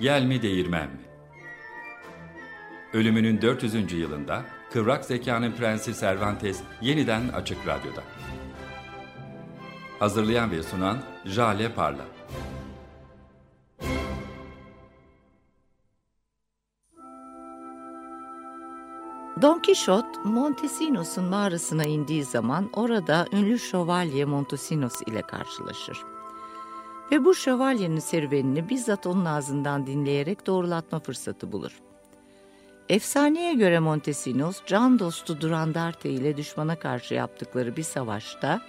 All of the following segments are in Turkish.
Yel mi değirmen mi? Ölümünün 400. yılında Kıvrak Zekanın Prensi Cervantes yeniden Açık Radyo'da. Hazırlayan ve sunan Jale Parla. Don Quixote, Montesinos'un mağarasına indiği zaman orada ünlü şövalye Montesinos ile karşılaşır. Ve bu şövalyenin serüvenini bizzat onun ağzından dinleyerek doğrulatma fırsatı bulur. Efsaneye göre Montesinos, can dostu Durandarte ile düşmana karşı yaptıkları bir savaşta,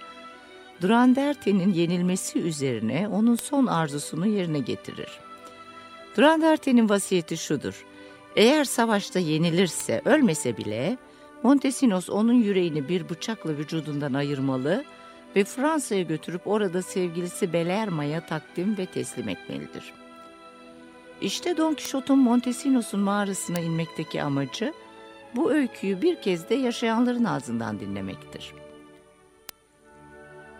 Durandarte'nin yenilmesi üzerine onun son arzusunu yerine getirir. Durandarte'nin vasiyeti şudur, eğer savaşta yenilirse, ölmese bile, Montesinos onun yüreğini bir bıçakla vücudundan ayırmalı ve Fransa'ya götürüp orada sevgilisi Belerma'ya takdim ve teslim etmelidir. İşte Don Quixote'un Montesinos'un mağarasına inmekteki amacı, bu öyküyü bir kez de yaşayanların ağzından dinlemektir.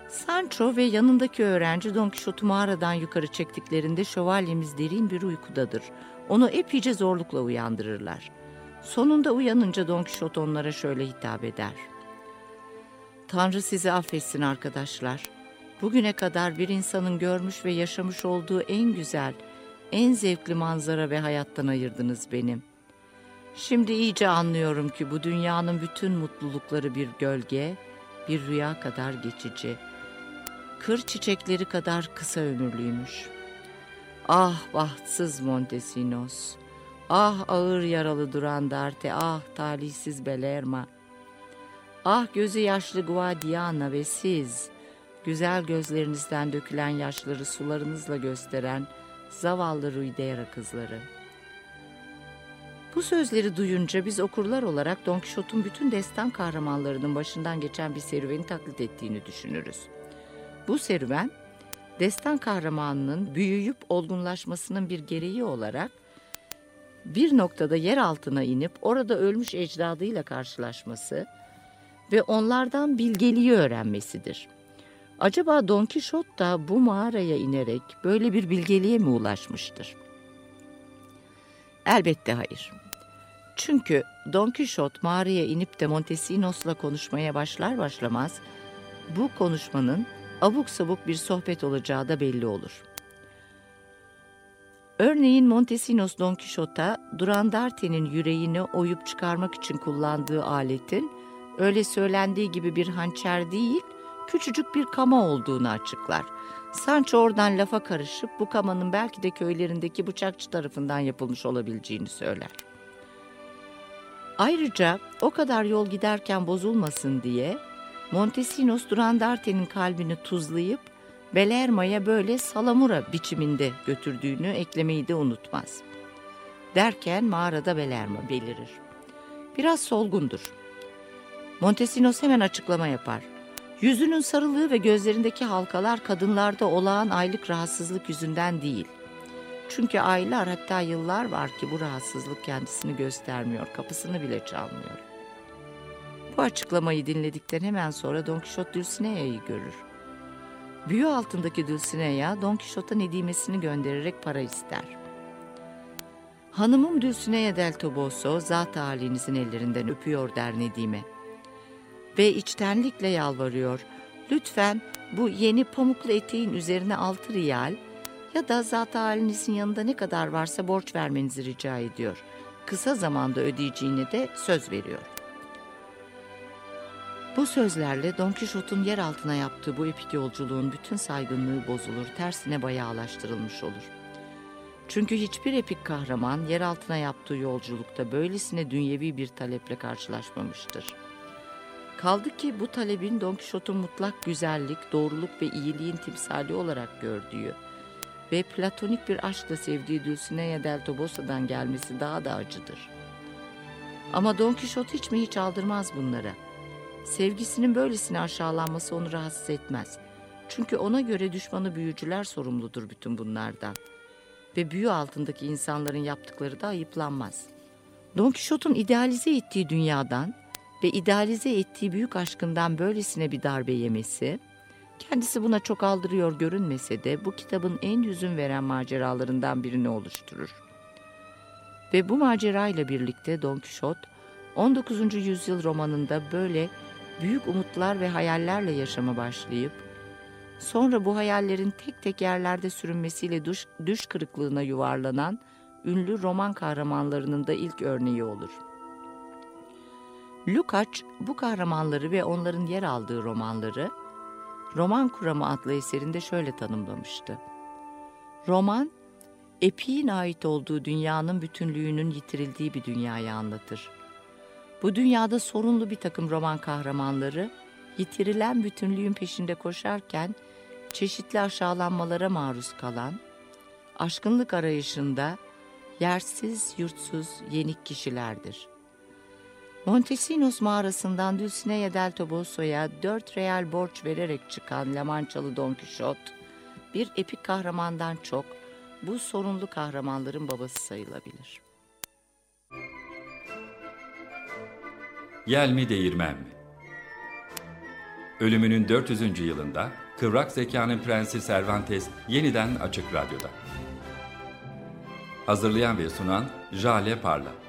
Sancho ve yanındaki öğrenci Don Quixote'u mağaradan yukarı çektiklerinde şövalyemiz derin bir uykudadır. Onu epeyce zorlukla uyandırırlar. Sonunda uyanınca Don Quixote onlara şöyle hitap eder. Tanrı sizi affetsin arkadaşlar. Bugüne kadar bir insanın görmüş ve yaşamış olduğu en güzel, en zevkli manzara ve hayattan ayırdınız benim. Şimdi iyice anlıyorum ki bu dünyanın bütün mutlulukları bir gölge, bir rüya kadar geçici. Kır çiçekleri kadar kısa ömürlüymüş.'' Ah bahtsız Montesinos, ah ağır yaralı Durandarte, ah talihsiz Belerma. Ah gözü yaşlı Guadiana ve siz, güzel gözlerinizden dökülen yaşları sularınızla gösteren zavallı Ruidera kızları. Bu sözleri duyunca biz okurlar olarak Don Quixote'un bütün destan kahramanlarının başından geçen bir serüveni taklit ettiğini düşünürüz. Bu serüven destan kahramanının büyüyüp olgunlaşmasının bir gereği olarak bir noktada yer altına inip orada ölmüş ecdadıyla karşılaşması ve onlardan bilgeliği öğrenmesidir. Acaba Don Quixote da bu mağaraya inerek böyle bir bilgeliğe mi ulaşmıştır? Elbette hayır. Çünkü Don Quixote mağaraya inip de Montesinos'la konuşmaya başlar başlamaz bu konuşmanın abuk sabuk bir sohbet olacağı da belli olur. Örneğin Montesinos Don Quixote'a Durandarte'nin yüreğini oyup çıkarmak için kullandığı aletin öyle söylendiği gibi bir hançer değil, küçücük bir kama olduğunu açıklar. Sancho oradan lafa karışıp bu kamanın belki de köylerindeki bıçakçı tarafından yapılmış olabileceğini söyler. Ayrıca o kadar yol giderken bozulmasın diye Montesinos Durandarte'nin kalbini tuzlayıp Belerma'ya böyle salamura biçiminde götürdüğünü eklemeyi de unutmaz. Derken mağarada Belerma belirir. Biraz solgundur. Montesinos hemen açıklama yapar. Yüzünün sarılığı ve gözlerindeki halkalar kadınlarda olağan aylık rahatsızlık yüzünden değil. Çünkü aylar hatta yıllar var ki bu rahatsızlık kendisini göstermiyor, kapısını bile çalmıyor. Bu açıklamayı dinledikten hemen sonra Don Quixote Dulcinea'yı görür. Büyü altındaki Dulcinea Don Quixote'a nedimesini göndererek para ister. Hanımım Dulcinea del Toboso zat halinizin ellerinden öpüyor der Nedime. Ve içtenlikle yalvarıyor. Lütfen bu yeni pamuklu eteğin üzerine altı riyal ya da zat halinizin yanında ne kadar varsa borç vermenizi rica ediyor. Kısa zamanda ödeyeceğine de söz veriyor. Bu sözlerle Don Quixote'un yer altına yaptığı bu epik yolculuğun bütün saygınlığı bozulur, tersine bayağılaştırılmış olur. Çünkü hiçbir epik kahraman yer altına yaptığı yolculukta böylesine dünyevi bir taleple karşılaşmamıştır. Kaldı ki bu talebin Don Quixote'un mutlak güzellik, doğruluk ve iyiliğin timsali olarak gördüğü ve platonik bir aşkla sevdiği Dulcinea del Tobosa'dan gelmesi daha da acıdır. Ama Don Quixote hiç mi hiç aldırmaz bunlara.'' Sevgisinin böylesine aşağılanması onu rahatsız etmez. Çünkü ona göre düşmanı büyücüler sorumludur bütün bunlardan. Ve büyü altındaki insanların yaptıkları da ayıplanmaz. Don Quixote'un idealize ettiği dünyadan ve idealize ettiği büyük aşkından böylesine bir darbe yemesi, Kendisi buna çok aldırıyor görünmese de bu kitabın en hüzün veren maceralarından birini oluşturur. Ve bu macerayla birlikte Don Quixote 19. yüzyıl romanında böyle büyük umutlar ve hayallerle yaşama başlayıp sonra bu hayallerin tek tek yerlerde sürünmesiyle düş, düş kırıklığına yuvarlanan ünlü roman kahramanlarının da ilk örneği olur. Lukács bu kahramanları ve onların yer aldığı romanları Roman Kuramı adlı eserinde şöyle tanımlamıştı. Roman, epiğin ait olduğu dünyanın bütünlüğünün yitirildiği bir dünyayı anlatır. Bu dünyada sorunlu bir takım roman kahramanları, yitirilen bütünlüğün peşinde koşarken çeşitli aşağılanmalara maruz kalan, aşkınlık arayışında yersiz, yurtsuz, yenik kişilerdir.'' Montesinos mağarasından Dulcinea del Toboso'ya dört real borç vererek çıkan Lamançalı Don Quixote, bir epik kahramandan çok bu sorunlu kahramanların babası sayılabilir. Yel mi değirmen mi? Ölümünün 400. yılında Kıvrak Zekanın Prensi Cervantes yeniden Açık Radyo'da. Hazırlayan ve sunan Jale Parla.